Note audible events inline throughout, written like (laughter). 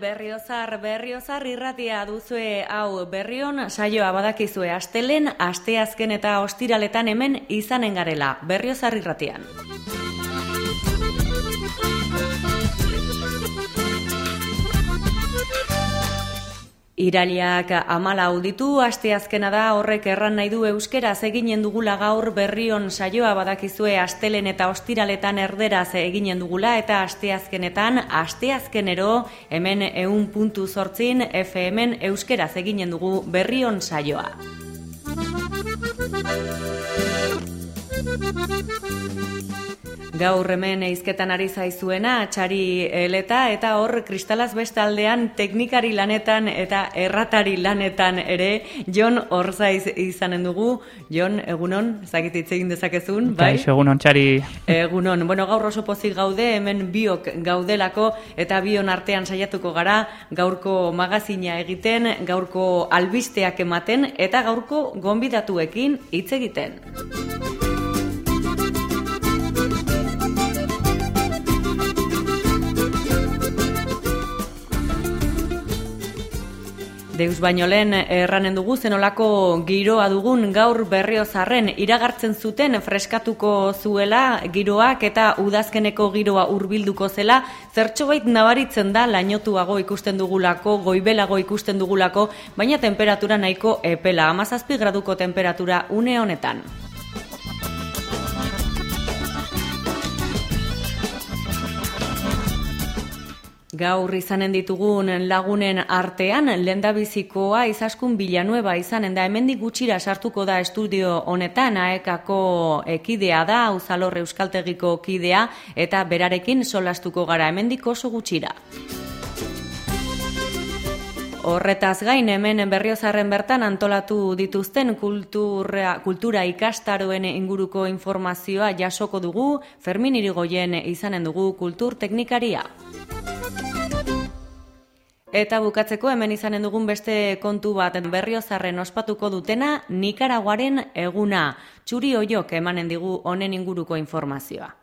berriozar, berriozar irratia duzue hau berrion saioa badakizue astelen, asteazken eta ostiraletan hemen izanen garela, berriozar irratian. Iraliak amala auditu, asteazkena da horrek erran nahi du euskeraz eginen dugula gaur berrion saioa badakizue astelen eta ostiraletan erderaz eginen dugula eta asteazkenetan, asteazkenero hemen eun puntu sortzin FM euskeraz eginen dugu berrion saioa. Gaur hemen eizketan ari zaizuena, txari eleta, eta hor kristalaz bestaldean teknikari lanetan eta erratari lanetan ere, Jon Orzaiz izanen dugu. Jon, egunon, zakititze egin dezakezun, bai? Kaixo, egunon, txari. Egunon, bueno, gaur oso pozik gaude, hemen biok gaudelako, eta bion artean saiatuko gara, gaurko magazina egiten, gaurko albisteak ematen, eta gaurko gonbidatuekin hitz egiten. Deus baino lehen erranen dugu zenolako giroa dugun gaur berriozarren iragartzen zuten freskatuko zuela giroak eta udazkeneko giroa hurbilduko zela zertxobait nabaritzen da lainotuago ikusten dugulako, goibelago ikusten dugulako, baina temperatura nahiko epela, amazazpi graduko temperatura une honetan. Gaur izanen ditugun lagunen artean, lendabizikoa izaskun bilanueba izanen da, hemendik gutxira sartuko da estudio honetan, aekako ekidea da, uzalor euskaltegiko kidea, eta berarekin solastuko gara, hemendik oso gutxira. Horretaz gain hemen berriozarren bertan antolatu dituzten kultura, kultura ikastaroen inguruko informazioa jasoko dugu, Fermin Irigoyen izanen dugu kultur teknikaria. Eta bukatzeko hemen izanen dugun beste kontu bat berriozarren ospatuko dutena Nikaraguaren eguna. Txuri oiok emanen digu honen inguruko informazioa.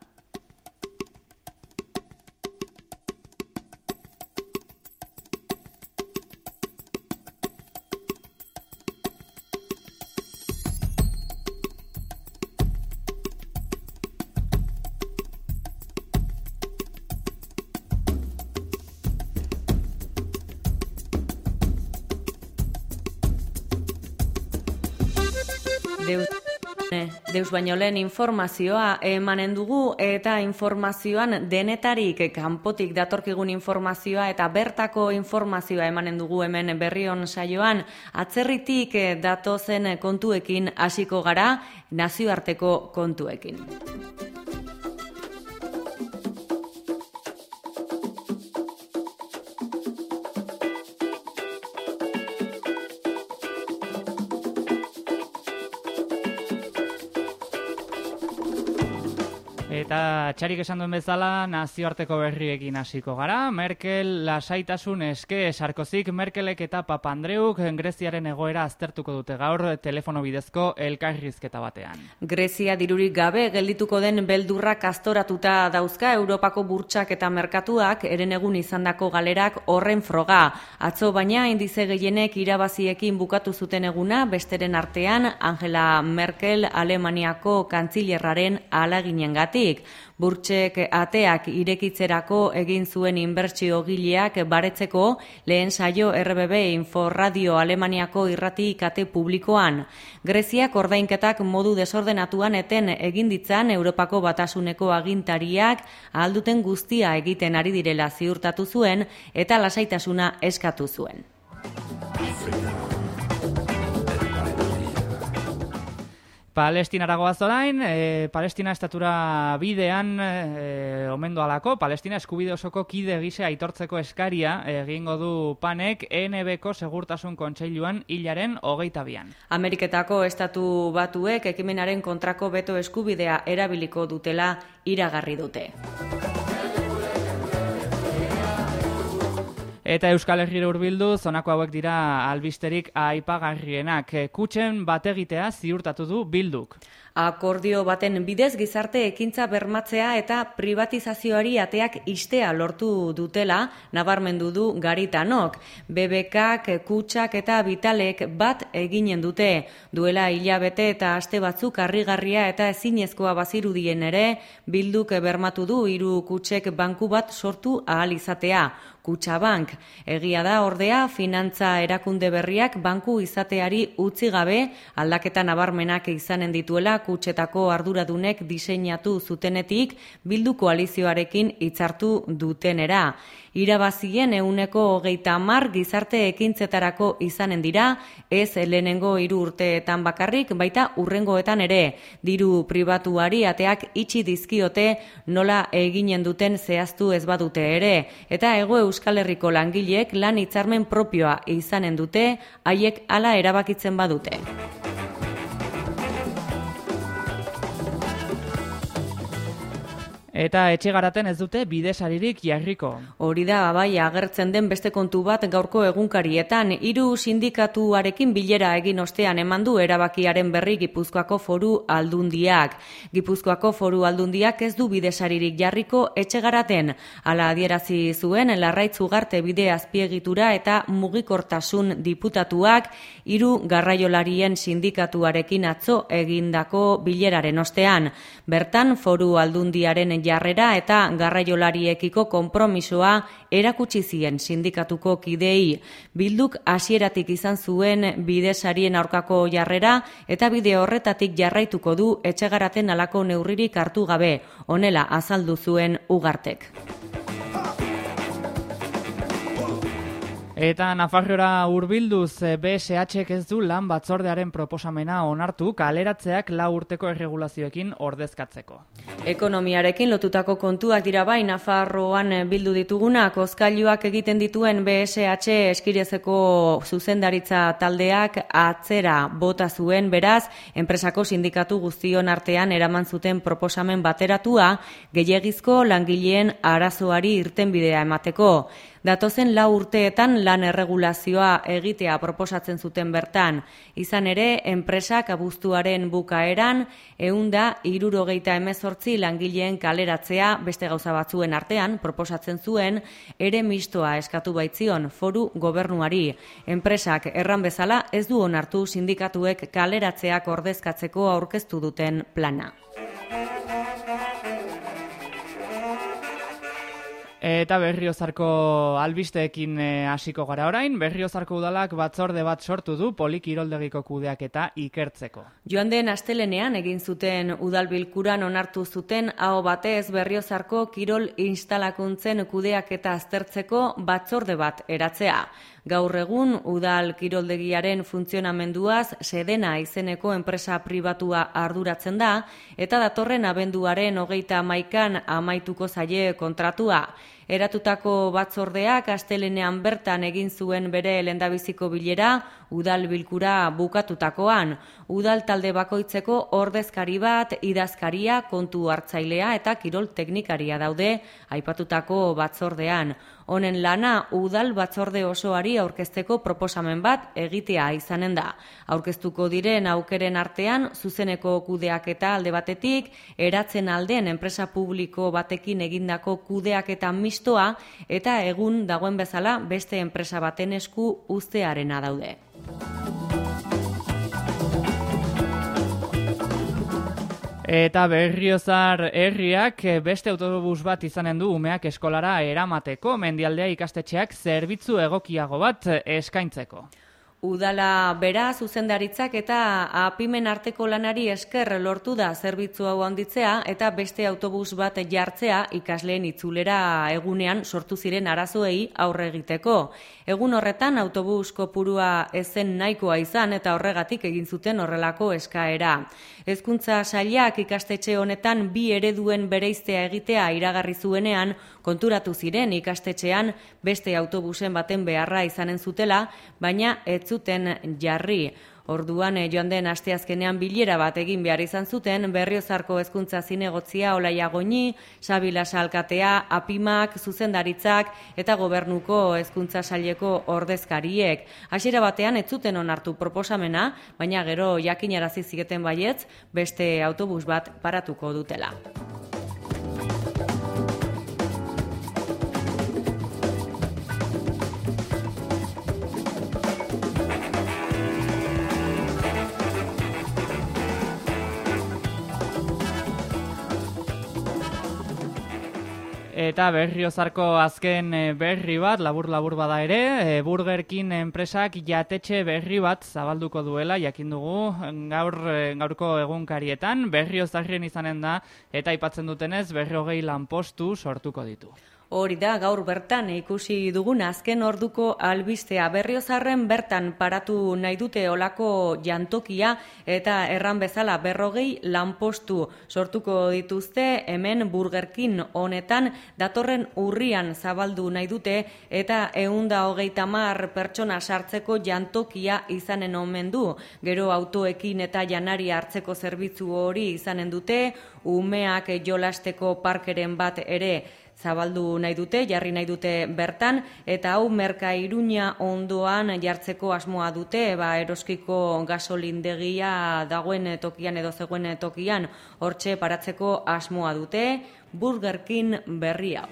Deus baino lehen informazioa emanen dugu eta informazioan denetarik kanpotik datorkigun informazioa eta bertako informazioa emanen dugu hemen berrion saioan atzerritik datozen kontuekin hasiko gara nazioarteko kontuekin. Eta txarik esan duen bezala nazioarteko berriekin hasiko gara. Merkel lasaitasun eske sarkozik Merkelek eta Papandreuk Greziaren egoera aztertuko dute gaur telefono bidezko elkarrizketa batean. Grezia dirurik gabe geldituko den beldurra kastoratuta dauzka Europako burtsak eta merkatuak eren egun izandako galerak horren froga. Atzo baina indize gehienek irabaziekin bukatu zuten eguna besteren artean Angela Merkel Alemaniako kantzilerraren alaginen gatik. Burtsek ateak irekitzerako egin zuen inbertsio gileak baretzeko lehen saio RBB Info Radio Alemaniako irrati kate publikoan. Greziak ordainketak modu desordenatuan eten egin ditzan Europako batasuneko agintariak alduten guztia egiten ari direla ziurtatu zuen eta lasaitasuna eskatu zuen. Palestinara goaz e, Palestina estatura bidean e, omendo alako, Palestina eskubide osoko kide gise aitortzeko eskaria egingo du panek ENB-ko segurtasun kontseiluan hilaren hogeita bian. Ameriketako estatu batuek ekimenaren kontrako beto eskubidea erabiliko dutela iragarri dute. Eta Euskal Herriera urbildu, zonako hauek dira albisterik aipagarrienak. Kutxen bategitea ziurtatu du bilduk. Akordio baten bidez gizarte ekintza bermatzea eta privatizazioari ateak istea lortu dutela, nabarmendu du garitanok. BBKak, kutsak eta bitalek bat eginen dute. Duela hilabete eta aste batzuk harrigarria eta ezinezkoa bazirudien ere, bilduk bermatu du hiru kutsek banku bat sortu ahal izatea. Kutsabank. Egia da ordea finantza erakunde berriak banku izateari utzi gabe aldaketa nabarmenak izanen dituela kutsetako arduradunek diseinatu zutenetik bildu koalizioarekin hitzartu dutenera irabazien euneko hogeita hamar gizarte ekintzetarako izanen dira, ez lehenengo hiru urteetan bakarrik, baita urrengoetan ere, diru pribatuari ateak itxi dizkiote nola eginen duten zehaztu ez badute ere, eta ego Euskal Herriko langileek lan hitzarmen propioa izanen dute, haiek hala erabakitzen badute. Eta etxe garaten ez dute bidesaririk jarriko. Hori da, bai, agertzen den beste kontu bat gaurko egunkarietan, hiru sindikatuarekin bilera egin ostean eman du erabakiaren berri Gipuzkoako foru aldundiak. Gipuzkoako foru aldundiak ez du bidesaririk jarriko etxe garaten. Ala adierazi zuen, larraitzu garte bide azpiegitura eta mugikortasun diputatuak hiru garraiolarien sindikatuarekin atzo egindako bileraren ostean. Bertan, foru aldundiaren jarrera eta garraiolariekiko konpromisoa erakutsi zien sindikatuko kidei. Bilduk hasieratik izan zuen bidesarien aurkako jarrera eta bide horretatik jarraituko du etxegaraten alako neurririk hartu gabe, honela azaldu zuen ugartek. Eta Nafarroa urbilduz eh, BSH ez du lan batzordearen proposamena onartu kaleratzeak lau urteko erregulazioekin ordezkatzeko. Ekonomiarekin lotutako kontuak dira bai Nafarroan bildu ditugunak, oskailuak egiten dituen BSH eskirezeko zuzendaritza taldeak atzera bota zuen beraz, enpresako sindikatu guztion artean eraman zuten proposamen bateratua gehiagizko langileen arazoari irtenbidea emateko. Datozen lau urteetan lan erregulazioa egitea proposatzen zuten bertan. Izan ere, enpresak abuztuaren bukaeran, eunda irurogeita emezortzi langileen kaleratzea beste gauza batzuen artean, proposatzen zuen, ere mistoa eskatu baitzion foru gobernuari. Enpresak erran bezala ez du onartu sindikatuek kaleratzeak ordezkatzeko aurkeztu duten plana. Eta berriozarko albisteekin eh, hasiko gara orain, berriozarko udalak batzorde bat sortu du polikiroldegiko kudeak eta ikertzeko. Joan den astelenean egin zuten udalbilkuran onartu zuten hau batez berriozarko kirol instalakuntzen kudeak eta aztertzeko batzorde bat eratzea. Gaur egun udal kiroldegiaren funtzionamenduaz sedena izeneko enpresa pribatua arduratzen da eta datorren abenduaren hogeita maikan amaituko zaie kontratua. Eratutako batzordeak astelenean bertan egin zuen bere lendabiziko bilera udal bilkura bukatutakoan. Udal talde bakoitzeko ordezkari bat, idazkaria, kontu hartzailea eta kirol teknikaria daude aipatutako batzordean. Honen lana udal batzorde osoari aurkezteko proposamen bat egitea izanen da. Aurkeztuko diren aukeren artean zuzeneko kudeak eta alde batetik, eratzen alden enpresa publiko batekin egindako kudeak eta mistoa eta egun dagoen bezala beste enpresa baten esku ustearena daude. Eta berriozar herriak beste autobus bat izanen du umeak eskolara eramateko mendialdea ikastetxeak zerbitzu egokiago bat eskaintzeko. Udala bera zuzendaritzak eta apimen arteko lanari esker lortu da zerbitzu hau handitzea eta beste autobus bat jartzea ikasleen itzulera egunean sortu ziren arazoei aurre egiteko. Egun horretan autobus kopurua ezen nahikoa izan eta horregatik egin zuten horrelako eskaera. Hezkuntza sailak ikastetxe honetan bi ereduen bereiztea egitea iragarri zuenean konturatu ziren ikastetxean beste autobusen baten beharra izanen zutela, baina ez zuten jarri. Orduan e, joan den asteazkenean bilera bat egin behar izan zuten berriozarko hezkuntza zinegotzia Olaia Goñi, Sabila Salkatea, Apimak, Zuzendaritzak eta Gobernuko hezkuntza saileko ordezkariek. Hasiera batean ez zuten onartu proposamena, baina gero jakinarazi zigeten baietz beste autobus bat paratuko dutela. Eta berriozarko azken eh, berri bat, labur-labur bada ere, e, Burgerkin enpresak jatetxe berri bat zabalduko duela, jakin dugu, gaur, eh, gaurko egunkarietan, berriozarrien izanen da, eta aipatzen dutenez, berri hogei lanpostu sortuko ditu. Hori da, gaur bertan ikusi dugun azken orduko albistea. Berriozarren bertan paratu nahi dute olako jantokia eta erran bezala berrogei lanpostu sortuko dituzte. Hemen burgerkin honetan datorren urrian zabaldu nahi dute eta eunda hogeita mar pertsona sartzeko jantokia izanen omen du. Gero autoekin eta janari hartzeko zerbitzu hori izanen dute, umeak jolasteko parkeren bat ere zabaldu nahi dute, jarri nahi dute bertan, eta hau merka iruña ondoan jartzeko asmoa dute, ba, eroskiko gasolindegia dagoen tokian edo zegoen tokian hortxe paratzeko asmoa dute, burgerkin berri hau.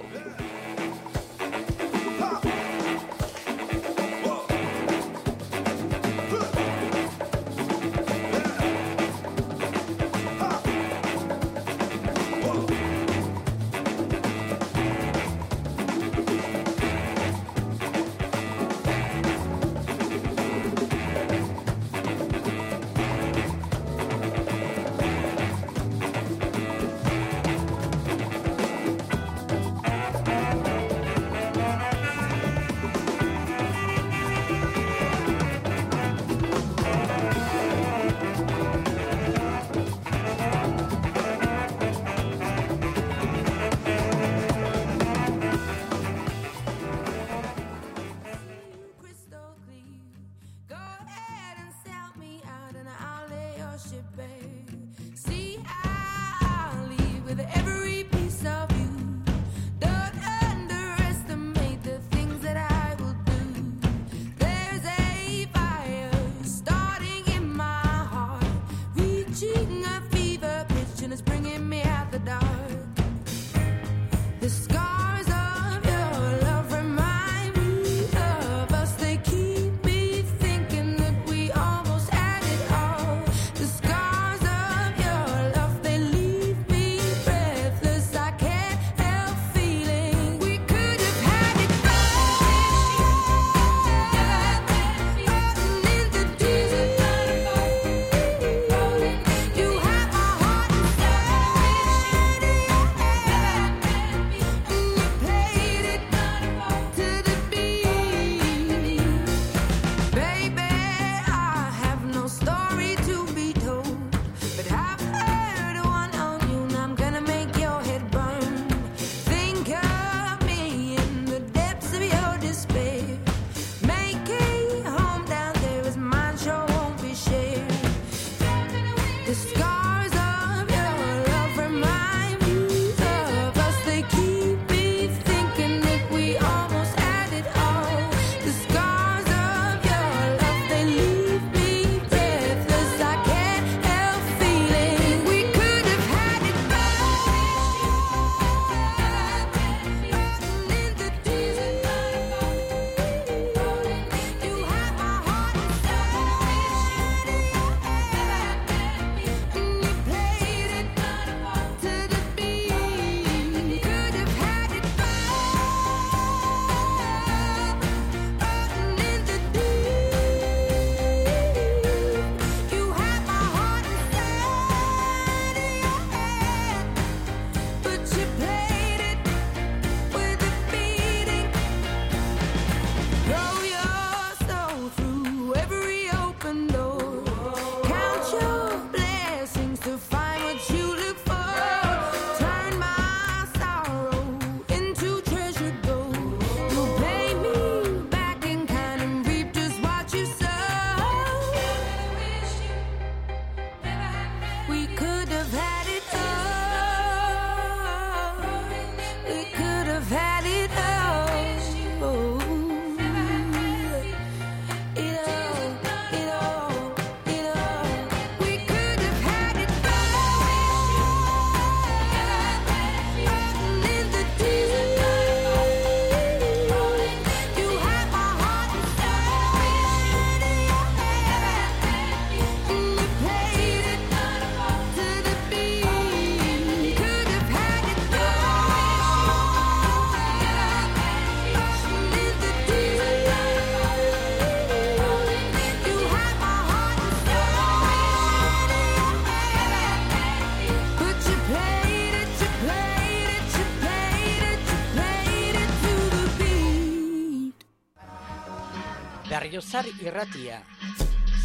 Berriozar irratia,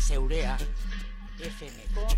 zeurea, FMko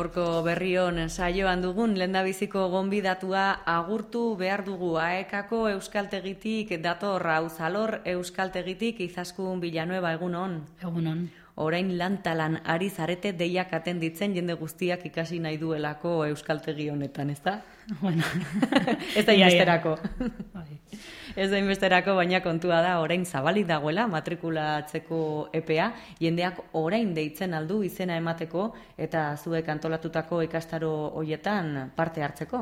Gaurko berrion saioan dugun lendabiziko gonbidatua agurtu behar dugu aekako euskaltegitik dator zalor euskaltegitik izaskun bilanueba egunon. Egunon. Orain lantalan ari zarete deiak atenditzen jende guztiak ikasi nahi duelako euskaltegi honetan, (laughs) ez da? Bueno. ez da inbesterako. Ez da inbesterako, baina kontua da, orain zabalik dagoela, matrikulatzeko EPA, jendeak orain deitzen aldu izena emateko, eta zuek antolatutako ikastaro hoietan parte hartzeko.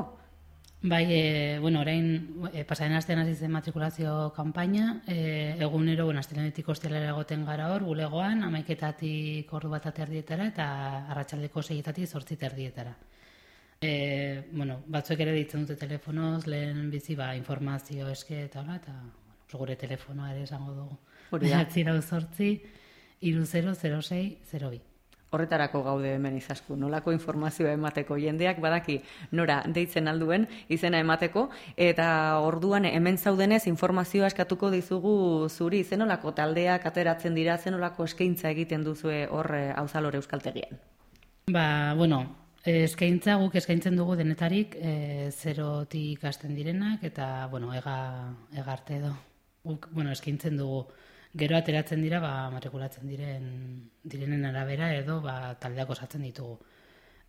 Bai, e, bueno, orain e, pasaren astean hasi zen matrikulazio kanpaina, e, egunero, bueno, astelenetik ostelera egoten gara hor, bulegoan, amaiketatik ordu bat aterdietara, eta arratsaldeko segitatik zortzit erdietara. E, bueno, batzuek ere ditzen dute telefonoz, lehen bizi ba, informazio eske eta hola, eta bueno, gure telefonoa ere esango dugu. Hori da. Atzira uzortzi, iru 0, 0, 6, 0, Horretarako gaude hemen izasku, nolako informazioa emateko jendeak badaki nora deitzen alduen izena emateko, eta orduan hemen zaudenez informazioa eskatuko dizugu zuri zenolako taldeak ateratzen dira, zenolako eskaintza egiten duzue hor hauzalore euskaltegian. Ba, bueno, Eskaintza guk eskaintzen dugu denetarik e, zerotik ikasten direnak eta bueno, ega, ega arte edo. Guk, bueno, eskaintzen dugu gero ateratzen dira ba, matrikulatzen diren, direnen arabera edo ba, taldeak osatzen ditugu.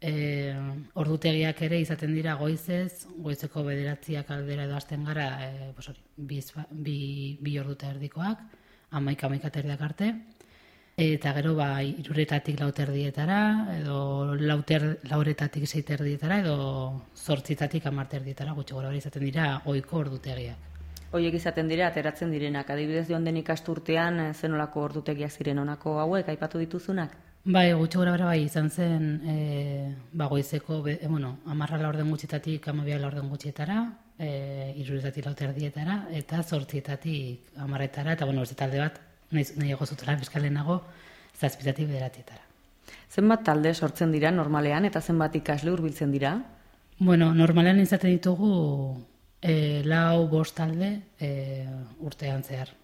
E, ordutegiak ere izaten dira goizez, goizeko bederatziak aldera edo hasten gara e, bi, bi, bi orduta erdikoak, amaika terdiak arte, eta gero ba iruretatik lauter dietara edo lauter lauretatik seiter dietara edo zortzitatik amarter dietara gutxi gora izaten dira ohiko ordutegiak. Hoiek izaten dira ateratzen direnak. Adibidez joan den ikasturtean eh, zenolako ordutegiak ziren? Honako hauek aipatu dituzunak? Bai, gutxi gora bera bai, izan zen, e, ba, goizeko, e, bueno, amarra laurden gutxitatik, amabia laurden gutxietara, e, iruretatik lauter dietara, eta zortzietatik amarretara, eta, bueno, ez talde bat, nahi, nahi egozutela fiskalenago, zazpitatik bederatietara. Zenbat talde sortzen dira normalean eta zenbat ikasle hurbiltzen dira? Bueno, normalean izaten ditugu e, lau bost talde e, urtean zehar.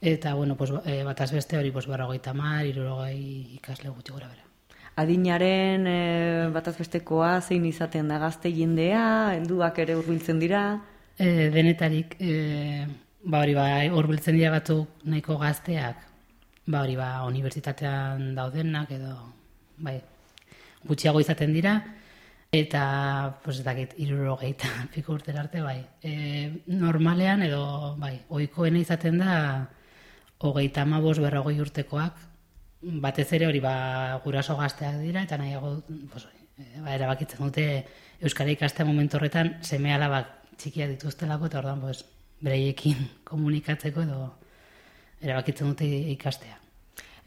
Eta, bueno, pues, e, bataz beste hori pues, barra goita mar, ikasle gutxi gora bera. Adinaren e, bataz bestekoa zein izaten da gazte jendea, helduak ere hurbiltzen dira? E, denetarik, e, ba hori ba, hurbiltzen dira batzuk nahiko gazteak, ba hori ba, unibertsitatean daudenak edo, bai, gutxiago izaten dira, eta, pues, dakit, iruro gehieta (laughs) piko urter arte, bai. E, normalean edo, bai, oikoena izaten da, hogeita ama bos berrogoi urtekoak, batez ere hori ba, guraso gazteak dira, eta nahiago, pues, ba, erabakitzen dute Euskara ikastea momentu horretan, seme alabak txikia dituztelako, eta ordan, pues, bereiekin (laughs) komunikatzeko edo erabakitzen dute ikastea.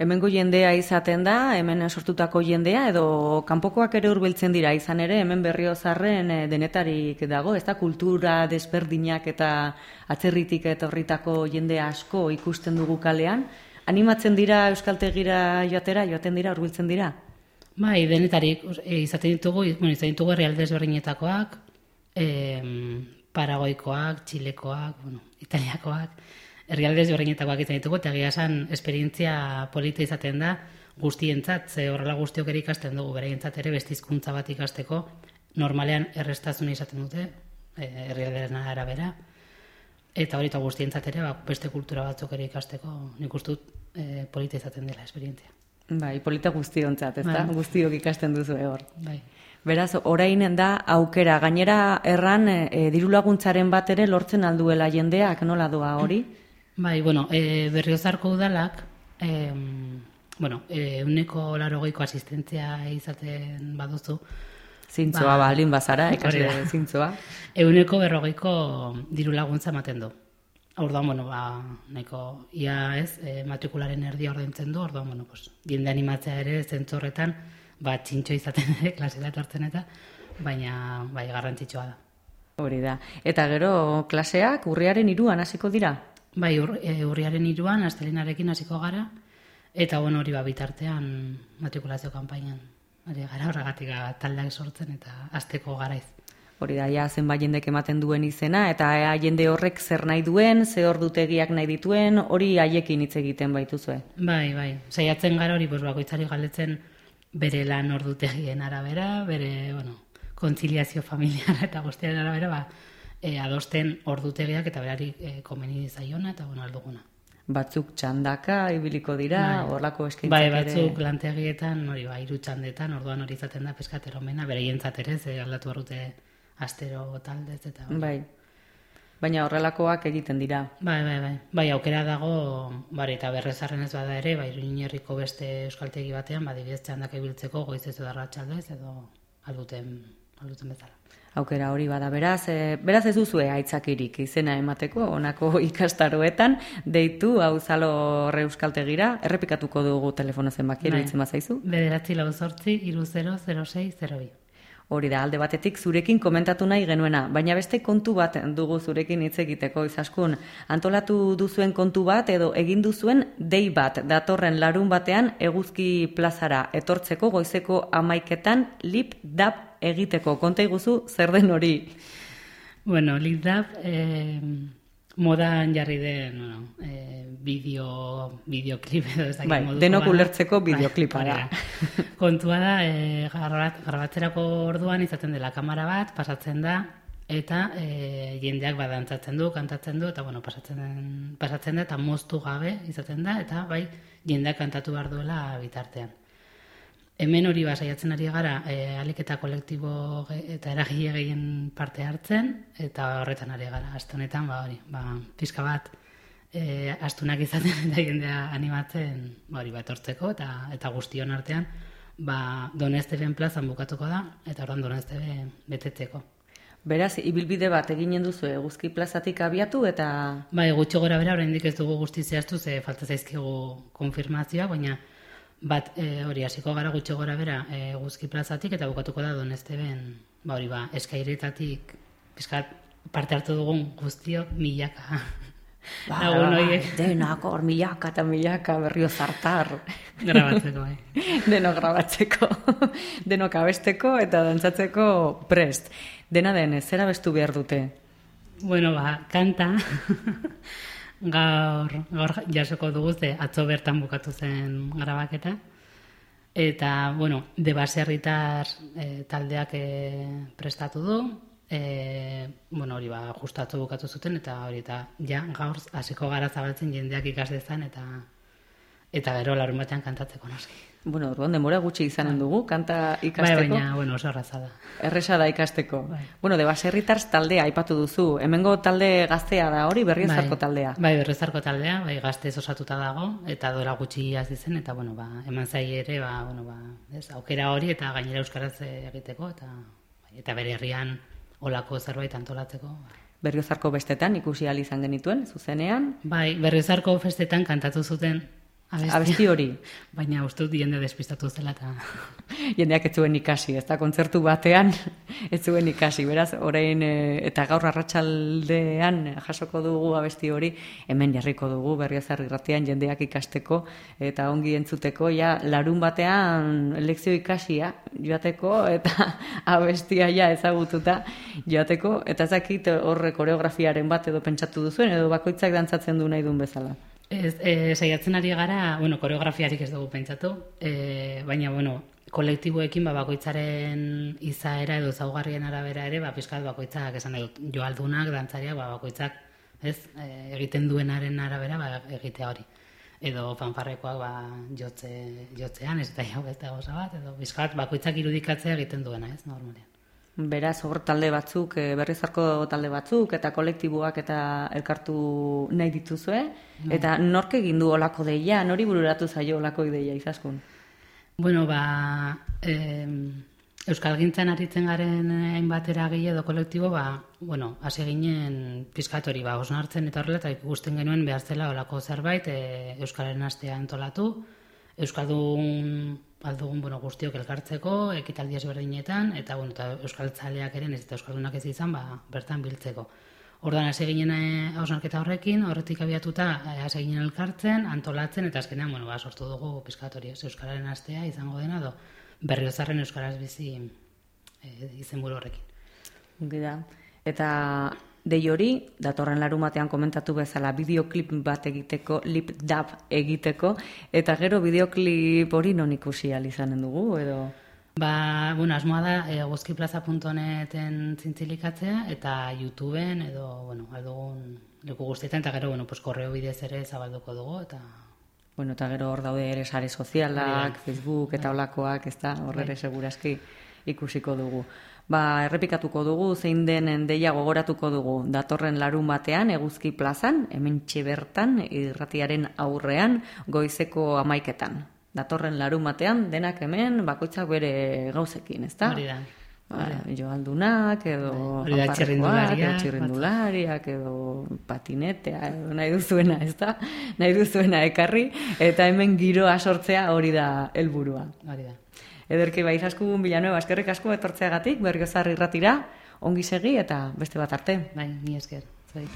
Hemengo jendea izaten da, hemen sortutako jendea, edo kanpokoak ere hurbiltzen dira, izan ere, hemen berriozarren eh, denetarik dago, ez da kultura desberdinak eta atzerritik eta horritako jende asko ikusten dugu kalean. Animatzen dira Euskaltegira joatera, joaten dira, hurbiltzen dira? Bai, denetarik, e, izaten ditugu, bueno, izaten ditugu herri desberdinetakoak, e, paragoikoak, txilekoak, bueno, italiakoak, herrialdez horreinetakoak izan ditugu, eta gira esan esperientzia polita izaten da guztientzat, ze horrela guztiok ere ikasten dugu, beraientzat ere bestizkuntza bat ikasteko, normalean errestazun izaten dute, herrialderen arabera, eta hori eta guztientzat ere, ba, beste kultura batzuk ere ikasteko, nik ustut e, polita izaten dela esperientzia. Bai, polita guztiontzat, ez da? Bai. Guztiok ikasten duzu hor. Bai. Beraz, orain da aukera, gainera erran e, diru laguntzaren bat ere lortzen alduela jendeak, nola doa hori? Bai, bueno, e, berriozarko udalak, e, bueno, e, uneko larogeiko asistentzia izaten baduzu. Zintzoa, ba, balin bazara, ekasle zintzoa. (laughs) Euneko berrogeiko diru laguntza ematen du. Orduan, bueno, ba, nahiko, ia ez, e, matrikularen erdia ordaintzen du, orduan, bueno, pues, jende animatzea ere zentzorretan, ba, txintxo izaten ere, (laughs) klasera etortzen eta, baina, bai, garrantzitsua da. Hori da. Eta gero klaseak urriaren iruan hasiko dira? Bai, ur, e, urriaren iruan, astelenarekin hasiko gara, eta bueno, hori ba, bitartean matrikulazio kanpainan. Hori gara horregatik ba, taldeak sortzen eta asteko garaiz. Hori da, ja, zenbait jendek ematen duen izena, eta ea jende horrek zer nahi duen, ze ordutegiak nahi dituen, hori haiekin hitz egiten baituzue. Bai, bai. Saiatzen gara hori, bos, bakoitzari galdetzen bere lan ordutegien arabera, bere, bueno, kontziliazio familiara eta guztiaren arabera, ba, e, adosten ordutegiak eta berari e, komeni zaiona eta bueno, alduguna. Batzuk txandaka ibiliko dira, Bai. horlako eskintzak Bai, ere. batzuk lantegietan, hori ba, hiru txandetan, orduan hori izaten da peskatero mena, bereientzat ere, ze aldatu barrute astero taldez eta hori. Bai. Baina horrelakoak egiten dira. Bai, bai, bai. Bai, aukera dago, bari, eta berrezarren ez bada ere, bai, iruñerriko beste euskaltegi batean, ba, dibidez txandak ibiltzeko, goizez edo arratsaldez edo alduten, alduten bezala. Aukera hori bada beraz, e, beraz ez duzue aitzakirik izena emateko, honako (laughs) ikastaroetan, deitu hau zalo euskaltegira, errepikatuko dugu telefono zenbaki, Bai. iruditzen bazaizu. Bederatzi lau zortzi, iru 0, 06, 02. Hori da, alde batetik zurekin komentatu nahi genuena, baina beste kontu bat dugu zurekin hitz egiteko izaskun. Antolatu duzuen kontu bat edo egin duzuen dei bat datorren larun batean eguzki plazara etortzeko goizeko amaiketan lip dap egiteko. Konta iguzu zer den hori. Bueno, LibDAP eh, modan jarri den bueno, eh, bideo, bideoklip edo ez dakit Bai, moduko denok ulertzeko Bai, bideoklipa da. (laughs) Kontua da, eh, garbat, garbatzerako orduan izaten dela kamera bat, pasatzen da, eta eh, jendeak badantzatzen du, kantatzen du, eta bueno, pasatzen, pasatzen da, eta moztu gabe izaten da, eta bai, jendeak kantatu behar duela bitartean. Hemen hori ba, saiatzen ari gara, e, alik eta kolektibo eta eragile gehien parte hartzen, eta horretan ari gara, aste honetan, ba, hori, ba, pizka bat, e, astunak izaten (laughs) eta jendea animatzen, ba, hori, bat hortzeko, eta, eta guztion artean, ba, Donesteben plazan bukatuko da, eta horren Donestebe betetzeko. Beraz, ibilbide bat eginen duzu eguzki plazatik abiatu eta Bai, gutxi gora bera, oraindik ez dugu guzti zehaztu, ze falta zaizkigu konfirmazioa, baina bat e, hori hasiko gara gutxi gora bera e, guzki plazatik eta bukatuko da donesteben, ba hori ba, eskairetatik, pizkat parte hartu dugun guztiok milaka. (laughs) Lagun horiek denak hor milaka eta milaka berrio zartar. grabatzeko, bai. (laughs) denok grabatzeko, (laughs) denok abesteko eta dantzatzeko prest. Dena denez, zer abestu behar dute? Bueno, ba, kanta gaur, gaur jasoko dugu ze atzo bertan bukatu zen grabaketa. Eta, bueno, de baserritar e, taldeak e, prestatu du, e, bueno, hori ba, justu atzo bukatu zuten, eta hori eta ja, gaur hasiko gara zabaltzen jendeak ikas dezan, eta eta gero larun batean kantatzeko noski. Bueno, orduan denbora gutxi izanen dugu, kanta Bai, ikasteko. baina, bueno, oso erraza da. Erresa da ikasteko. Bai. Bueno, de baserritars taldea aipatu duzu. Hemengo talde gaztea da hori, berriozarko taldea. Bai, berrizarko taldea, bai, gaztez osatuta dago, eta dola gutxi hasi zen, eta, bueno, ba, eman zai ere, ba, bueno, ba, ez, aukera hori, eta gainera euskaraz egiteko, eta, bai, eta bere herrian olako zerbait antolatzeko. Ba. Berriozarko bestetan ikusi ahal izan genituen, zuzenean. Bai, berrizarko festetan kantatu zuten abestia, Abesti hori. (laughs) baina uste dut jende despistatu zela, eta (laughs) Jendeak ez zuen ikasi, ez da kontzertu batean (laughs) ez zuen ikasi, beraz, orain eh, eta gaur arratsaldean jasoko dugu abesti hori, hemen jarriko dugu berriozar irratian jendeak ikasteko eta ongi entzuteko, ja, larun batean lekzio ikasia joateko eta abestia ja ezagututa joateko, eta ezakit horre koreografiaren bat edo pentsatu duzuen, edo bakoitzak dantzatzen du nahi duen bezala. Ez, e, saiatzen ari gara, bueno, koreografiarik ez dugu pentsatu, e, baina, bueno, kolektiboekin ba, bakoitzaren izaera edo zaugarrien arabera ere, ba, pizkat bakoitzak esan dut, joaldunak, dantzariak, ba, bakoitzak, ez, e, egiten duenaren arabera, ba, egitea hori. Edo fanfarrekoak ba, jotze, jotzean, ez eta jau beste gauza bat, edo pizkat bakoitzak irudikatzea egiten duena, ez, normalean. Beraz, hor talde batzuk, eh, berrizarko talde batzuk, eta kolektiboak eta elkartu nahi dituzue, eta nork egin du olako deia, nori bururatu zaio olako ideia izaskun? Bueno, ba, eh, Euskal Gintzan aritzen garen hainbat eragile edo kolektibo, ba, bueno, hasi ginen pizkatori ba, osnartzen eta horrela, eta ikusten genuen behar zela olako zerbait e, Euskalaren astea antolatu, Euskaldun aldugun bueno, guztiok elkartzeko, ekitaldi ezberdinetan, eta, bueno, eta Euskal Tzaleak eren, ez eta Euskaldunak ez izan, ba, bertan biltzeko. Ordan hasi ginen eh, hausnarketa horrekin, horretik abiatuta eh, hasi ginen elkartzen, antolatzen, eta azkenean, bueno, ba, sortu dugu pizkatori, ez, Euskalaren astea izango dena, do, berriozarren euskaraz bizi e, izenburu horrekin. Gida. Eta dei hori, datorren larumatean komentatu bezala bideoklip bat egiteko, lip dab egiteko, eta gero bideoklip hori non ikusi izanen dugu, edo... Ba, bueno, asmoa da e, gozkiplaza.neten zintzilikatzea eta YouTubeen edo, bueno, aldugun leku guztietan, eta gero, bueno, pues, korreo bidez ere zabalduko dugu, eta Bueno, eta gero hor daude ere sare sozialak, Facebook eta olakoak, ez da, hor ere Bai. segurazki ikusiko dugu. Ba, errepikatuko dugu, zein den deia gogoratuko dugu, datorren larun batean, eguzki plazan, hemen bertan irratiaren aurrean, goizeko amaiketan. Datorren larun batean, denak hemen, bakoitzak bere gauzekin, ez da? hori da. Ba, joaldunak, edo Hori da, txirrindulariak, edo txirrindulariak, edo patinetea, edo nahi duzuena, ez da? Nahi duzuena ekarri, eta hemen giroa sortzea hori da helburua. Hori da. Ederki bai zasku Villanueva, eskerrik asko etortzeagatik, berriozar irratira, ongi segi eta beste bat arte. Bai, ni esker. Zai.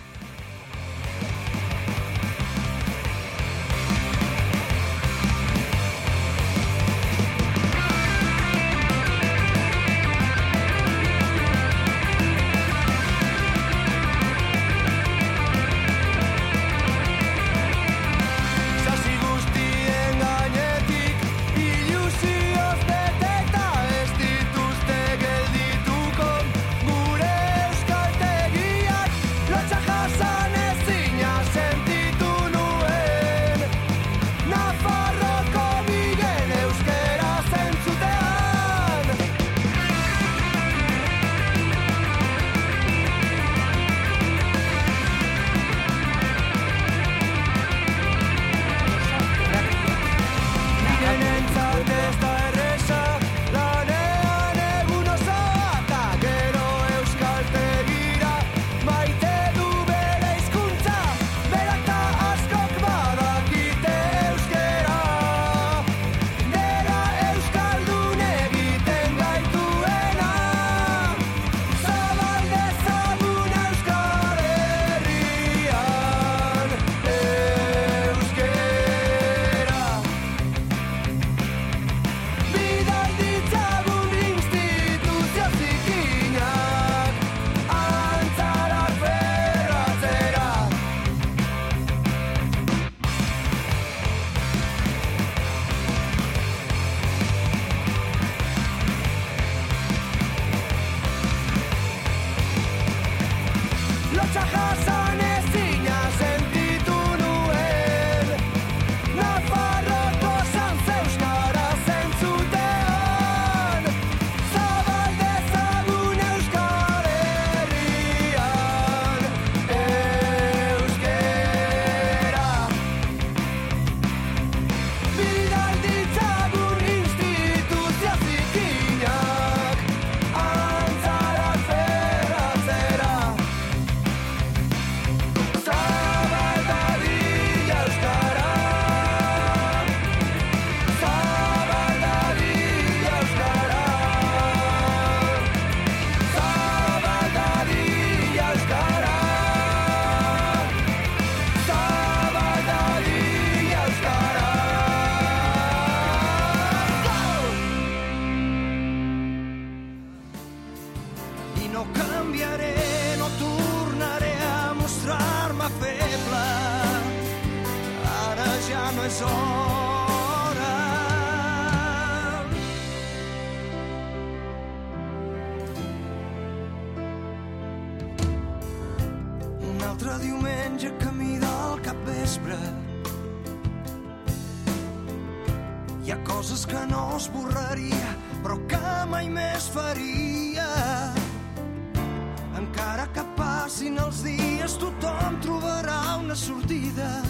una sortida.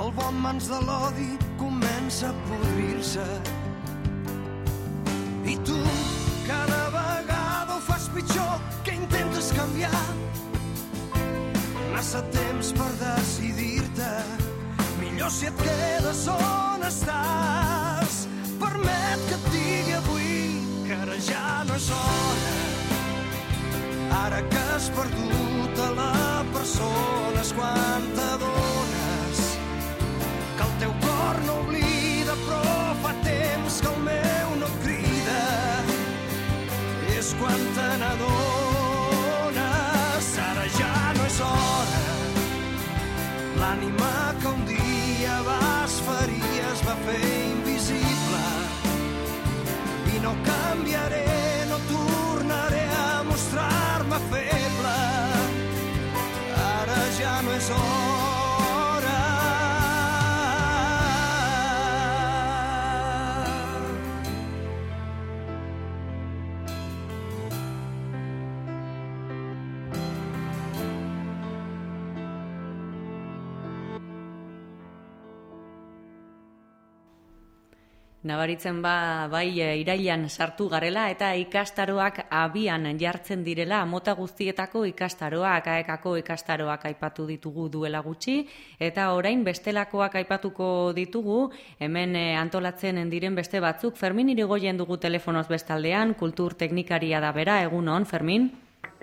El bon mans de l'odi comença a podrir-se. I tu cada vegada ho fas pitjor que intentes canviar. Massa temps per decidir-te. Millor si et quedes on estàs. Permet que et digui avui que ara ja no és hora. Ara que has perdut a la persona és quan t'adones que el teu cor no oblida però fa temps que el meu no crida. És quan te n'adones ara ja no és hora. L'ànima ja Nabaritzen ba, bai e, irailan sartu garela eta ikastaroak abian jartzen direla mota guztietako ikastaroak, aekako ikastaroak aipatu ditugu duela gutxi. Eta orain bestelakoak aipatuko ditugu hemen e, antolatzen diren beste batzuk. Fermin Irigoyen dugu telefonoz bestaldean, kultur teknikaria da bera, egun on, Fermin?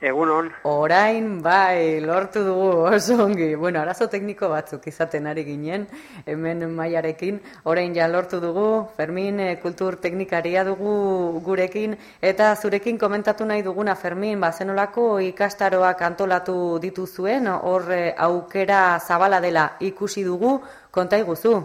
Egunon, Orain, bai, lortu dugu oso ongi. Bueno, arazo tekniko batzuk izaten ari ginen, hemen maiarekin. Orain ja lortu dugu, Fermin, eh, kultur teknikaria dugu gurekin, eta zurekin komentatu nahi duguna, Fermin, ba, zenolako ikastaroak antolatu dituzuen, hor eh, aukera zabala dela ikusi dugu, konta iguzu.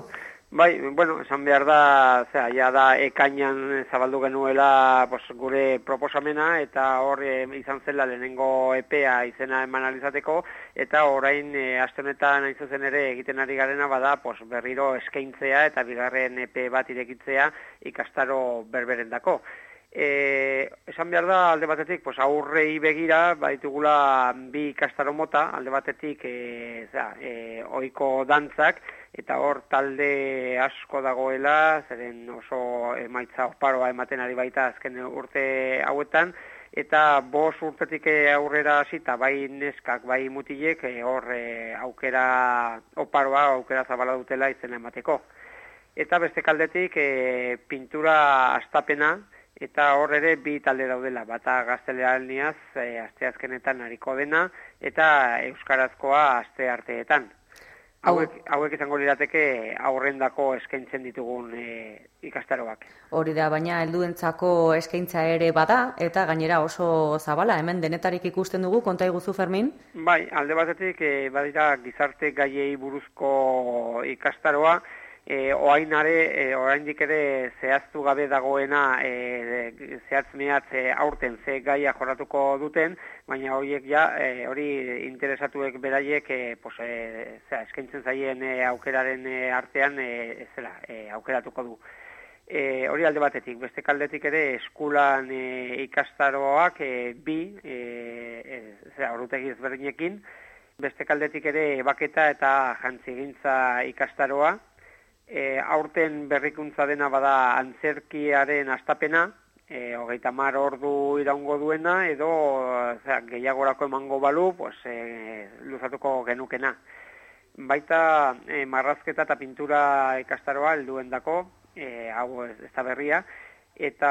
Bai, bueno, esan behar da, zera, ja da ekainan zabaldu genuela pues, gure proposamena eta hor eh, izan zela lehenengo EPEA izena eman alizateko eta orain e, aste hain zuzen ere egiten ari garena bada pues, berriro eskaintzea eta bigarren EPE bat irekitzea ikastaro berberendako. E, esan behar da alde batetik pues, aurrei begira baitugula bi ikastaro mota, alde batetik e, zera, e, oiko dantzak, eta hor talde asko dagoela, zeren oso emaitza oparoa ematen ari baita azken urte hauetan, eta bos urtetik aurrera hasita bai neskak, bai mutilek, e, hor e, aukera oparoa, aukera zabala dutela izena emateko. Eta beste kaldetik e, pintura astapena, eta hor ere bi talde daudela, bata gazteleaniaz e, aste azkenetan hariko dena, eta euskarazkoa aste arteetan. Hauek, hauek izango lirateke aurrendako eskaintzen ditugun e, ikastaroak. Hori da, baina helduentzako eskaintza ere bada, eta gainera oso zabala, hemen denetarik ikusten dugu, konta iguzu Fermin? Bai, alde batetik e, badira gizarte gaiei buruzko ikastaroa, e, oainare, e, oraindik ere zehaztu gabe dagoena e, zehatz mehatz e, aurten ze gaia jorratuko duten, baina horiek ja, e, hori interesatuek beraiek e, pues, e, zera, eskaintzen zaien e, aukeraren e, artean e, zera, e, aukeratuko du. E, hori alde batetik, beste kaldetik ere eskulan e, ikastaroak e, bi, e, e, zera, orutegi ezberdinekin, beste kaldetik ere baketa eta jantzigintza ikastaroa, e, aurten berrikuntza dena bada antzerkiaren astapena, e, hogeita mar ordu iraungo duena, edo zera, gehiagorako emango balu, pues, e, luzatuko genukena. Baita e, marrazketa eta pintura ikastaroa helduen dako, e, hau ez, da berria, eta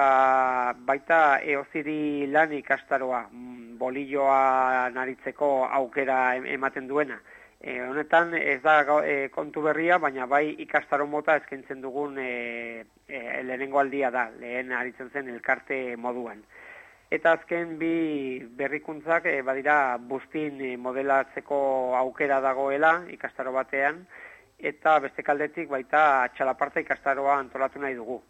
baita eoziri lan ikastaroa, mm, bolilloa naritzeko aukera em- ematen duena. E, honetan ez da e, kontu berria, baina bai ikastaro mota eskaintzen dugun e, e, lehenengo aldia da, lehen aritzen zen elkarte moduan. Eta azken bi berrikuntzak e, badira bustin modelatzeko aukera dagoela ikastaro batean, eta beste kaldetik baita txalaparta ikastaroa antolatu nahi dugu.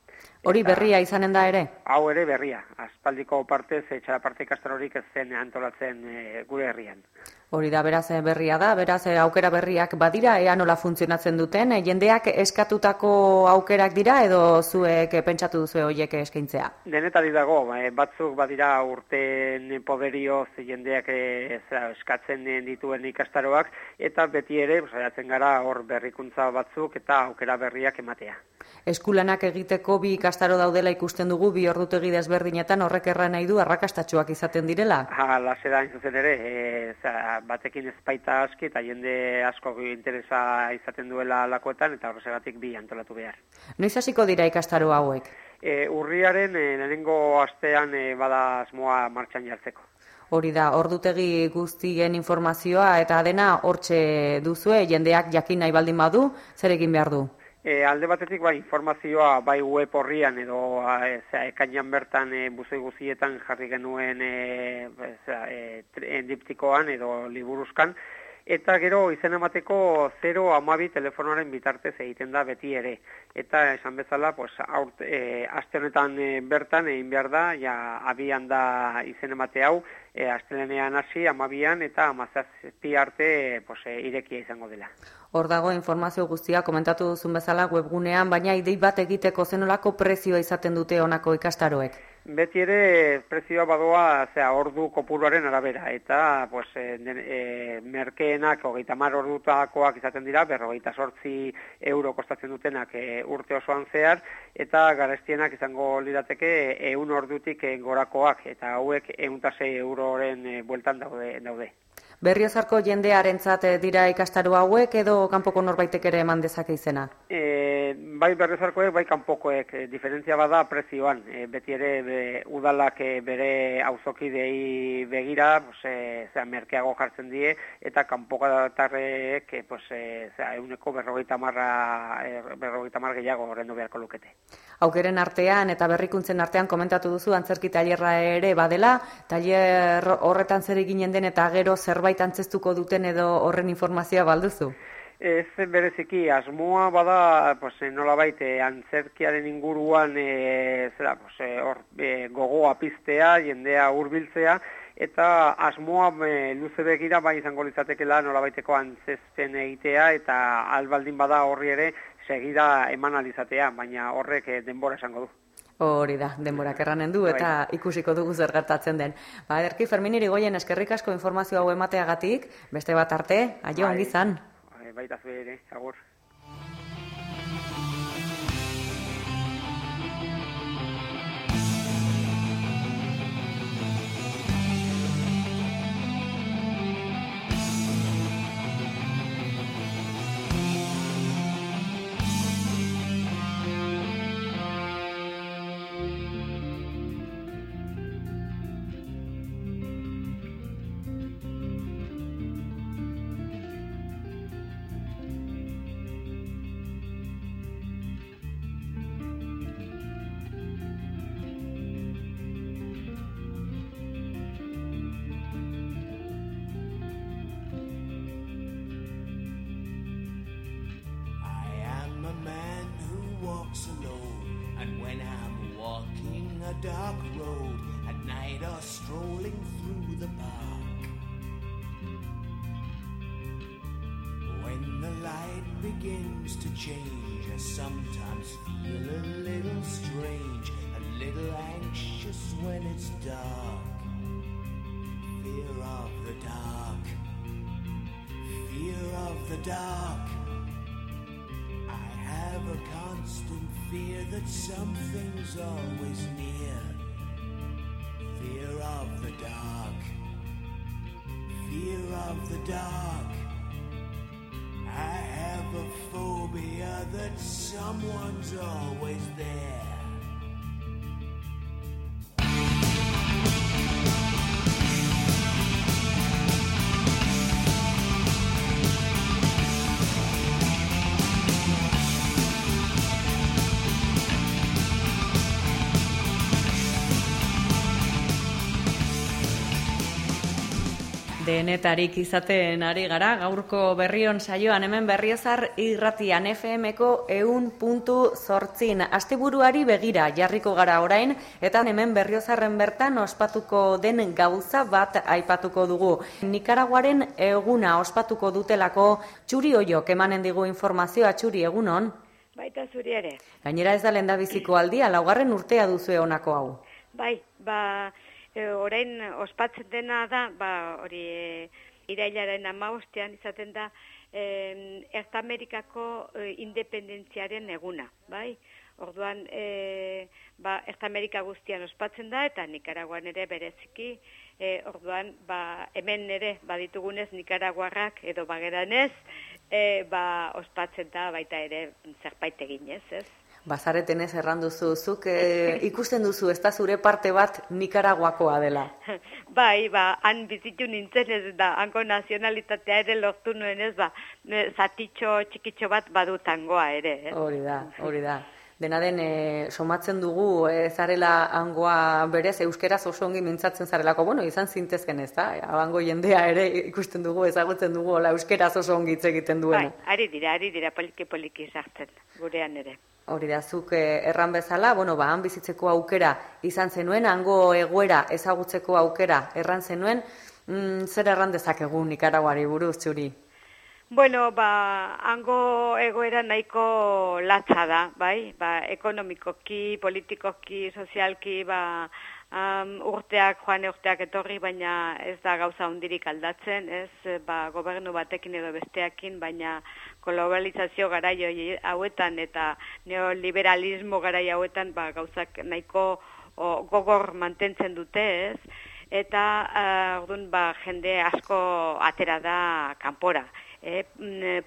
Hori berria izanen da ere? Hau ere berria, aspaldiko partez e, txalaparta ikastarorik ez zen antolatzen e, gure herrian. Hori da, beraz eh, berria da, beraz eh, aukera berriak badira, ea nola funtzionatzen duten, eh, jendeak eskatutako aukerak dira edo zuek eh, pentsatu duzu horiek eskaintzea? Denetari dago, eh, batzuk badira urten poderioz jendeak eh, eskatzen eh, dituen ikastaroak, eta beti ere, saiatzen gara hor berrikuntza batzuk eta aukera berriak ematea. Eskulanak egiteko bi ikastaro daudela ikusten dugu bi ordutegi desberdinetan horrek erra nahi du arrakastatxoak izaten direla. Ha, lase da zuzen ere, e, za, batekin ezpaita aski eta jende asko interesa izaten duela lakoetan eta horregatik bi antolatu behar. Noiz hasiko dira ikastaro hauek? E, urriaren e, lehenengo astean e, bada asmoa martxan jartzeko. Hori da, ordutegi guztien informazioa eta dena hortxe duzue, jendeak jakin nahi baldin badu, zer egin behar du? E, alde batetik bai informazioa bai web horrian edo e, zera, ekainan bertan e, buzoi guzietan jarri genuen e, zera, e, diptikoan edo liburuzkan, Eta gero izen emateko 0 amabi telefonoaren bitartez egiten da beti ere. Eta esan bezala, pues, aurt, e, aste honetan e, bertan egin behar da, ja, abian da izen emate hau, e, astelenean hasi amabian eta amazazpi arte pues, e, irekia izango dela. Hor dago informazio guztia komentatu duzun bezala webgunean, baina idei bat egiteko zenolako prezioa izaten dute honako ikastaroek? Beti ere prezioa badoa zera, ordu kopuruaren arabera, eta pues, e, e, merkeenak hogeita mar ordutakoak izaten dira, berrogeita sortzi euro kostatzen dutenak e, urte osoan zehar, eta garestienak izango lirateke eun ordutik e, gorakoak, eta hauek euntasei euroren e, bueltan daude. daude. Berriozarko jendearentzat dira ikastaru hauek edo kanpoko norbaitek ere eman dezake izena? E, bai berriozarkoek, bai kanpokoek, e, diferentzia bada prezioan. E, beti ere be, udalak e, bere auzokidei begira, pues, e, zera, merkeago jartzen die, eta kanpoko datarreek, e, pues, e, zera, euneko berrogeita marra, e, berrogeita mar gehiago horrendu beharko lukete. Aukeren artean eta berrikuntzen artean komentatu duzu antzerki tailerra ere badela, tailer horretan zer eginen den eta gero zerbait zerbait antzestuko duten edo horren informazioa balduzu? Ez bereziki, asmoa bada, pues, nola baite, antzerkiaren inguruan, e, zera, pues, or, e, gogoa piztea, jendea hurbiltzea, eta asmoa e, luze begira bai izango litzatekela nola baiteko antzezten egitea, eta albaldin bada horri ere, segida eman alizatea, baina horrek denbora esango du. Hori da, denborak erranen du eta bai. ikusiko dugu zer gertatzen den. Ba, ederki, Fermin irigoien eskerrik asko informazio hau emateagatik, beste bat arte, aio bai. ongizan. Bai, baita zuere, agur. To change, I sometimes feel a little strange, a little anxious when it's dark. Fear of the dark, fear of the dark. I have a constant fear that something's always near. Fear of the dark. Fear of the dark. I have a phobia that someone's always there. Denetarik izaten ari gara, gaurko berrion saioan hemen berriozar irratian FM-ko eun puntu zortzin. Asteburuari begira jarriko gara orain, eta hemen berriozarren bertan ospatuko den gauza bat aipatuko dugu. Nikaraguaren eguna ospatuko dutelako txuri oiok emanen digu informazioa txuri egunon. Baita zuri ere. Gainera ez da lenda biziko aldia, laugarren urtea duzu honako hau. Bai, ba, e, orain ospatzen dena da, ba, hori e, irailaren amaostean izaten da eh, Erta Amerikako eh, independentziaren eguna, bai? Orduan, eh, ba, Erta Amerika guztian ospatzen da, eta Nikaraguan ere bereziki, eh, orduan, ba, hemen ere baditugunez Nikaraguarrak edo bageranez, eh, ba, ospatzen da baita ere zerbait eginez, ez? Bazareten ez erranduzu, zuk e, ikusten duzu, ez da zure parte bat Nikaraguakoa dela. (laughs) bai, ba, han bizitu nintzen ez da, hanko nazionalitatea ere lortu nuen ez, ba, zatitxo txikitxo bat badutangoa ere. Eh? Hori da, hori da. Dena den, e, somatzen dugu, ez zarela hangoa berez, euskeraz oso ongi mintzatzen zarelako, bueno, izan zintezken ez da, abango jendea ere ikusten dugu, ezagutzen dugu, ola, euskeraz oso ongi hitz egiten duena. Bai, ari dira, ari dira, poliki-poliki sartzen, gurean ere. Hori da, zuk eh, erran bezala, bueno, ba, han bizitzeko aukera izan zenuen, hango egoera ezagutzeko aukera erran zenuen, mm, zer erran dezakegu Nikaraguari buruz, txuri? Bueno, ba, hango egoera nahiko latza da, bai? Ba, ekonomikoki, politikoki, sozialki, ba, um, urteak, joan urteak etorri, baina ez da gauza hundirik aldatzen, ez ba, gobernu batekin edo besteakin, baina globalizazio garaio hauetan eta neoliberalismo garaio hauetan ba, gauzak nahiko o, gogor mantentzen dute, ez? Eta uh, orduan ba, jende asko atera da kanpora. E,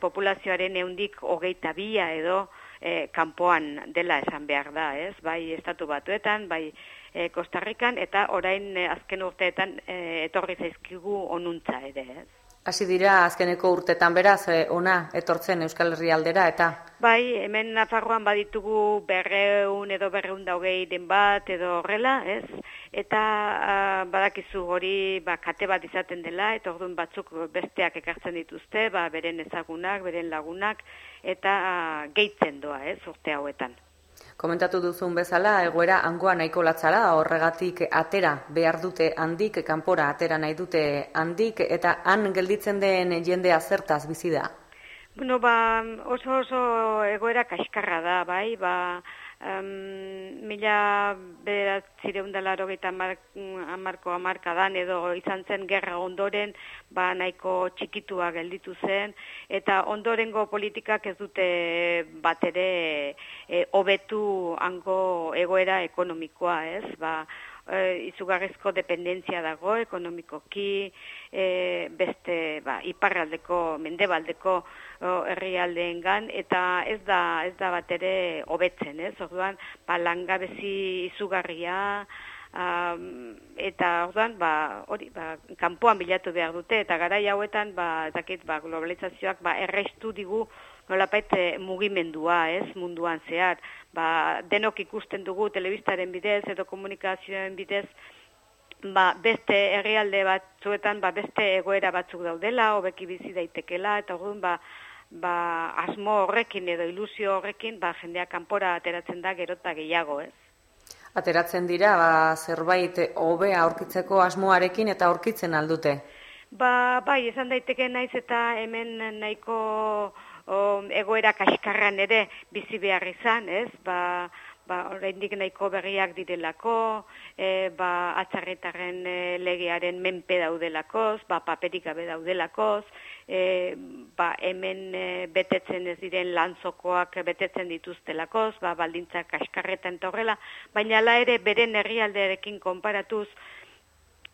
populazioaren eundik hogeita bia edo e, kanpoan dela esan behar da, ez? Bai estatu batuetan, bai e, Kostarrikan, eta orain azken urteetan e, etorri zaizkigu onuntza ere, ez? Hasi dira azkeneko urtetan beraz e, ona etortzen Euskal Herri aldera eta Bai, hemen Nafarroan baditugu berreun edo berreun daugei den bat edo horrela, ez? Eta badakizu hori ba, kate bat izaten dela, eta orduan batzuk besteak ekartzen dituzte, ba, beren ezagunak, beren lagunak, eta a, gehitzen doa, ez, urte hauetan. Komentatu duzun bezala, egoera hangoa nahiko latzara, horregatik atera behar dute handik, kanpora atera nahi dute handik, eta han gelditzen den jendea zertaz bizi da? Bueno, ba, oso oso egoera kaskarra da, bai, ba, um, mila bederatzireun dela rogeita amarko amarkadan edo izan zen gerra ondoren ba nahiko txikitua gelditu zen. Eta ondorengo politikak ez dute bat ere e, hobetu hango egoera ekonomikoa ez? Ba e, izugarrizko dependentzia dago ekonomikoki, e, beste ba, iparraldeko, mendebaldeko herrialdeengan eta ez da ez da bat ere hobetzen, ez? Orduan, ba langabezi izugarria um, eta orduan ba hori ba kanpoan bilatu behar dute eta garai hauetan ba dakit ba globalizazioak ba errestu digu nolapait eh, mugimendua, ez, munduan zehar. Ba, denok ikusten dugu telebistaren bidez edo komunikazioen bidez ba, beste herrialde batzuetan ba, beste egoera batzuk daudela, hobeki bizi daitekela eta orduan ba, ba, asmo horrekin edo ilusio horrekin ba, jendea kanpora ateratzen da gerota gehiago, ez? Ateratzen dira ba, zerbait hobea aurkitzeko asmoarekin eta aurkitzen aldute. Ba, bai, esan daiteke naiz eta hemen nahiko egoera kaskarran ere bizi behar izan, ez? Ba, ba oraindik nahiko berriak direlako, e, ba atzarretaren e, legearen menpe daudelakoz, ba paperik gabe daudelakoz, e, ba hemen e, betetzen ez diren lantzokoak betetzen dituztelakoz, ba baldintzak kaskarretan horrela, baina la ere beren herrialdearekin konparatuz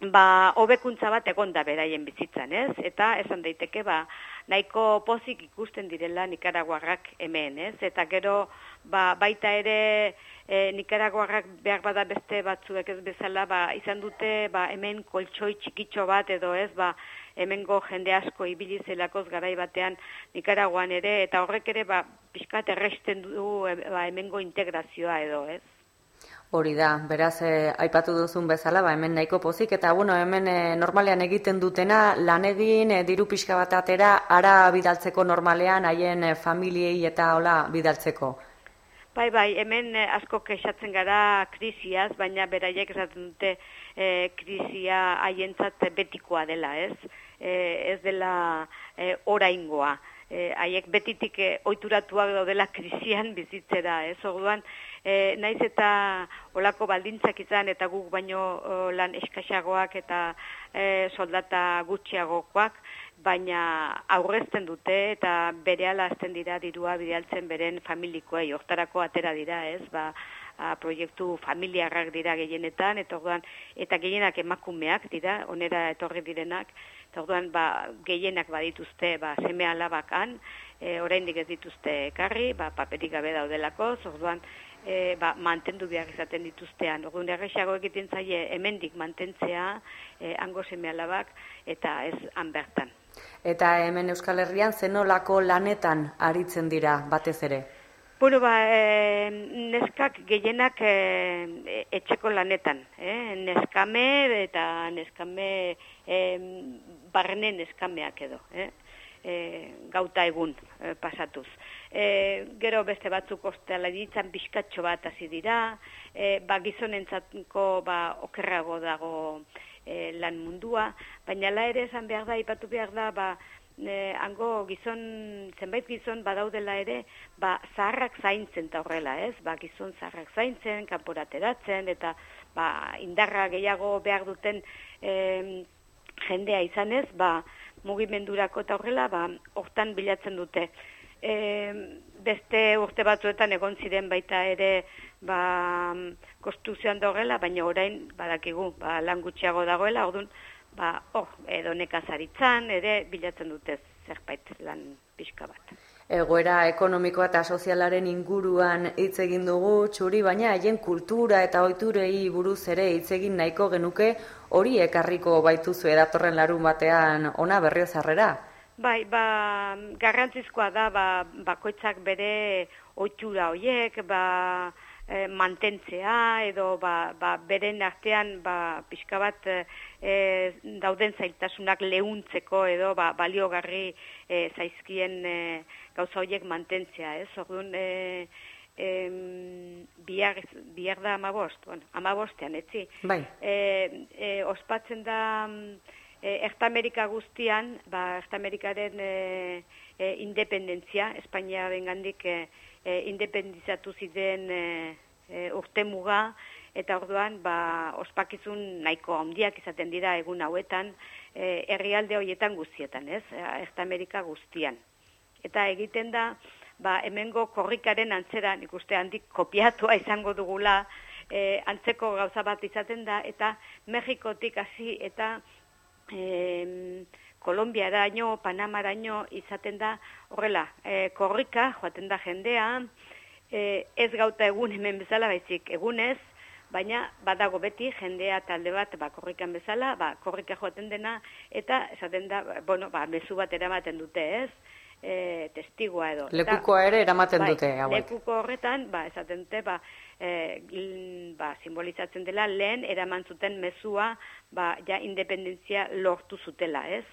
ba hobekuntza bat egonda beraien bizitzan, ez? Eta esan daiteke ba nahiko pozik ikusten direla Nikaraguarrak hemen, ez? Eta gero ba, baita ere e, Nikaraguarrak behar bada beste batzuek ez bezala, ba, izan dute ba, hemen koltsoi txikitxo bat edo ez, ba, hemengo jende asko ibili zelakoz garai batean Nikaraguan ere, eta horrek ere ba, pixkat erresten du e, ba, hemengo integrazioa edo, ez? Hori da, beraz, eh, aipatu duzun bezala, ba, hemen nahiko pozik, eta bueno, hemen eh, normalean egiten dutena, lan egin, eh, diru pixka bat atera, ara bidaltzeko normalean, haien eh, familiei eta hola bidaltzeko. Bai, bai, hemen eh, asko kexatzen gara krisiaz, baina beraiek esaten dute eh, krisia haientzat betikoa dela, ez? Eh, ez dela eh, oraingoa e, haiek betitik e, ohituratuak daudela krisian bizitzera, ez orduan, e, naiz eta olako baldintzak izan eta guk baino o, lan eskaxagoak eta e, soldata gutxiagokoak, baina aurrezten dute eta berehala azten dira dirua bidaltzen beren familikoei, hortarako atera dira, ez, ba, a, proiektu familiarrak dira gehienetan, eta orduan, eta gehienak emakumeak dira, onera etorri direnak, eta orduan, ba, gehienak badituzte, ba, seme alabakan, e, oraindik ez dituzte ekarri, ba, paperik gabe daudelako, orduan, e, ba, mantendu behar izaten dituztean. Orduan, errexago egiten zaie hemendik mantentzea, e, ango seme alabak, eta ez han bertan. Eta hemen Euskal Herrian zenolako lanetan aritzen dira batez ere? Bueno, ba, e, neskak gehienak e, etxeko lanetan, eh? neskame eta neskame e, barne neskameak edo, eh? E, gauta egun e, pasatuz. E, gero beste batzuk ostela ditzen bizkatxo bat hasi dira, e, ba, gizonentzatko ba, okerrago dago e, lan mundua, baina la ere esan behar da, ipatu behar da, ba, e, hango gizon, zenbait gizon badaudela ere, ba, zaharrak zaintzen eta horrela, ez? Ba, gizon zaharrak zaintzen, kanporateratzen, eta ba, indarra gehiago behar duten e, jendea izanez, ba, mugimendurako eta horrela, ba, hortan bilatzen dute. E, beste urte batzuetan egon ziren baita ere ba, kostuzioan dagoela, baina orain badakigu ba, lan gutxiago dagoela, orduan ba, hor, edo nekazaritzan, ere bilatzen dute zerbait lan pixka bat. Egoera ekonomikoa eta sozialaren inguruan hitz egin dugu, txuri, baina haien kultura eta ohiturei buruz ere hitz egin nahiko genuke hori ekarriko baituzu edatorren larun batean ona berriozarrera. Bai, ba, garrantzizkoa da, ba, bakoitzak bere ohitura hoiek, ba, e, mantentzea edo ba, ba, beren artean ba, pixka bat e, dauden zailtasunak lehuntzeko edo ba, baliogarri e, zaizkien e, gauza horiek mantentzea, ez? Orduan, e, e, bihar, bihar da amabost, bueno, amabostean, etzi. Bai. E, e, ospatzen da... E, Ertamerika guztian, ba, Ertamerikaren e, e, independentzia, Espainia bengandik e, e, independizatu ziren e, e, urte muga, eta orduan ba, ospakizun nahiko handiak izaten dira egun hauetan, e, herrialde horietan guztietan, ez? Eta Amerika guztian. Eta egiten da, ba, hemengo korrikaren antzera, nik uste handik kopiatua izango dugula, e, antzeko gauza bat izaten da, eta Mexikotik hasi eta e, Kolombiaraino, Panamaraino izaten da, horrela, e, korrika, joaten da jendea, e, ez gauta egun hemen bezala, baizik egunez, baina badago beti jendea talde bat ba, korrikan bezala, ba, korrika joaten dena, eta esaten da, bueno, ba, mezu bat eramaten dute ez, e, testigua edo. Lekukoa ere eramaten bai, dute, hauek. Lekuko horretan, ba, esaten dute, ba, e, ba, simbolizatzen dela, lehen eraman zuten mezua, ba, ja, independentzia lortu zutela, ez?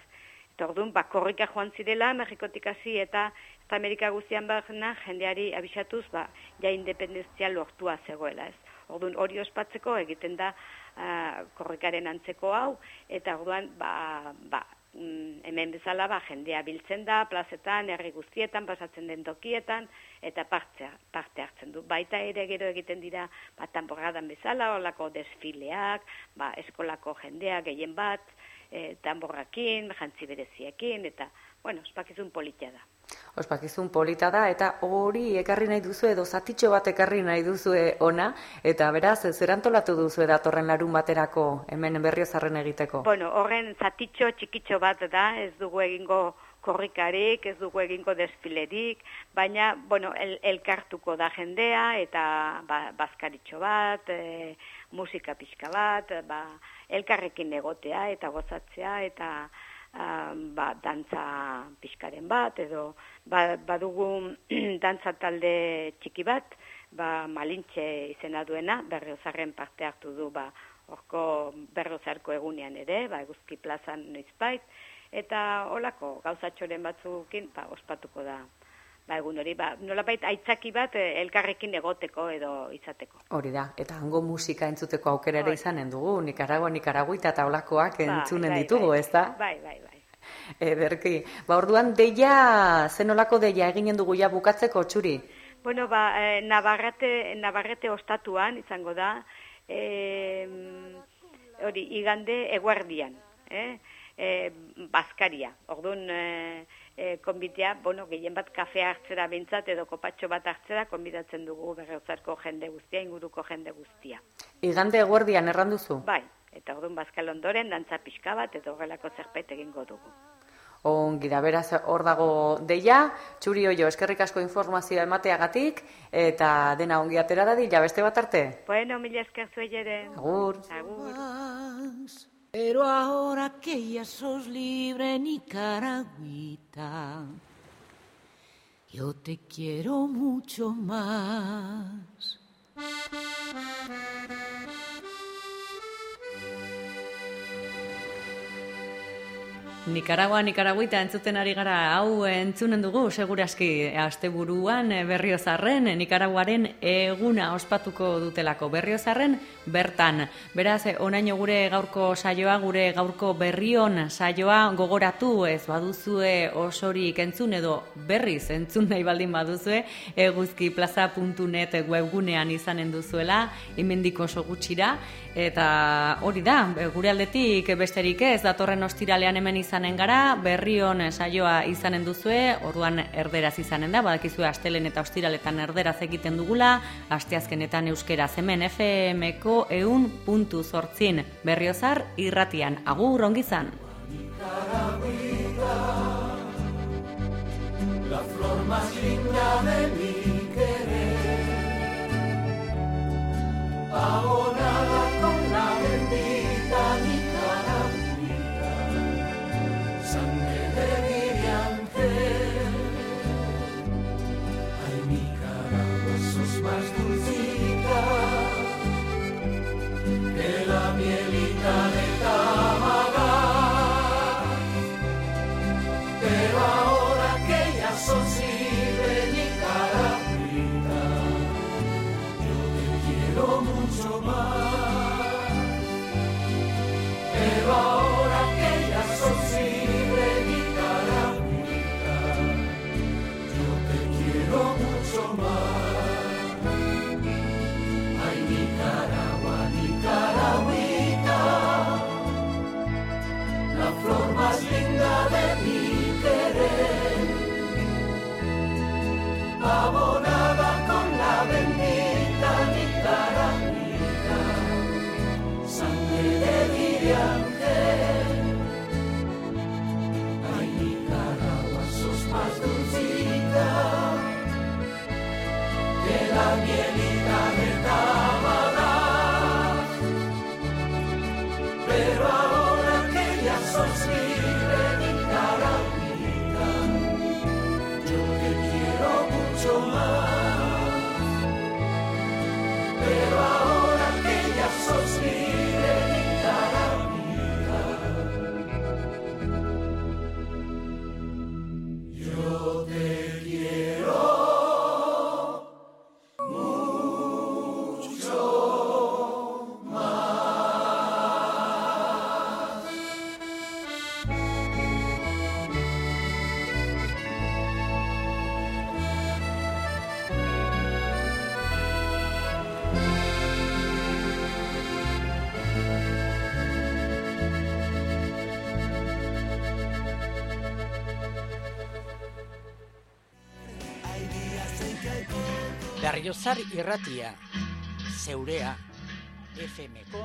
Eta orduan, ba, korrika joan zirela, Mexikotik hasi eta eta Amerika guztian bagna, jendeari abisatuz, ba, ja independenzia lortua zegoela, ez. Orduan, hori ospatzeko egiten da uh, korrikaren antzeko hau, eta orduan, ba, ba, hemen bezala, ba, jendea biltzen da, plazetan, herri guztietan, pasatzen den tokietan, eta parte, parte hartzen du. Baita ere gero egiten dira, ba, tamborradan bezala, olako desfileak, ba, eskolako jendea gehien bat, e, tamborrakin, jantzi bereziekin, eta, bueno, ospakizun polita da. Ospakizun polita da, eta hori ekarri nahi duzu edo zatitxo bat ekarri nahi duzu ona, eta beraz, zer antolatu duzu datorren larun baterako hemen berriozarren egiteko? Bueno, horren zatitxo txikitxo bat da, ez dugu egingo korrikarik, ez dugu egingo desfilerik, baina, bueno, el, elkartuko da jendea, eta ba, bazkaritxo bat, e, musika pixka bat, ba, elkarrekin egotea eta gozatzea eta um, ba, dantza pixkaren bat edo ba, badugu (clears throat) dantza talde txiki bat ba, malintxe izena duena berriozarren parte hartu du ba, orko berriozarko egunean ere ba, eguzki plazan noizbait eta olako gauzatxoren batzukin ba, ospatuko da ba, egun hori, ba, nolabait aitzaki bat eh, elkarrekin egoteko edo izateko. Hori da, eta hango musika entzuteko aukera ere izanen dugu, Nikaragua, Nikaraguita eta olakoak bai, entzunen bai, ditugu, bai, ez da? Bai, bai, bai. Ederki. Ba, orduan, deia, zenolako deia eginen dugu ja bukatzeko, txuri? Bueno, ba, eh, Navarrete, Navarrete ostatuan izango da, eh, hori, igande eguardian, eh? eh, Baskaria. Orduan, eh, eh, konbitea, bueno, gehien bat kafea hartzera bintzat edo kopatxo bat hartzera konbidatzen dugu berreuzarko jende guztia, inguruko jende guztia. Igande eguardian erranduzu? Bai, eta orduan Baskal ondoren, dantza pixka bat edo gelako zerbait egingo dugu. Ongi da, beraz, hor dago deia, txuri oio, eskerrik asko informazioa emateagatik, eta dena ongi atera da dila, beste bat arte? Bueno, mila esker zuei ere. Agur. Agur. Pero ahora que ya sos libre nicaragüita, yo te quiero mucho más. Nikaragua, Nikaraguita entzuten ari gara hau entzunen dugu, seguraski asteburuan eh, berriozarren, Nikaraguaren eguna ospatuko dutelako berriozarren bertan. Beraz, eh, onaino gure gaurko saioa, gure gaurko berrion saioa gogoratu ez baduzue osorik entzun edo berriz entzun nahi baldin baduzue, eguzkiplaza.net webgunean izanen duzuela, imendik oso gutxira, eta hori da, gure aldetik besterik ez, datorren ostiralean hemen izanen gara, berrion saioa izanen duzue, orduan erderaz izanen da, badakizue astelen eta ostiraletan erderaz egiten dugula, asteazkenetan euskeraz hemen FM-ko eun puntu zortzin berriozar irratian, agur ongizan. La flor más linda de mi querer, con la Berriozar irratia, zeurea, FMko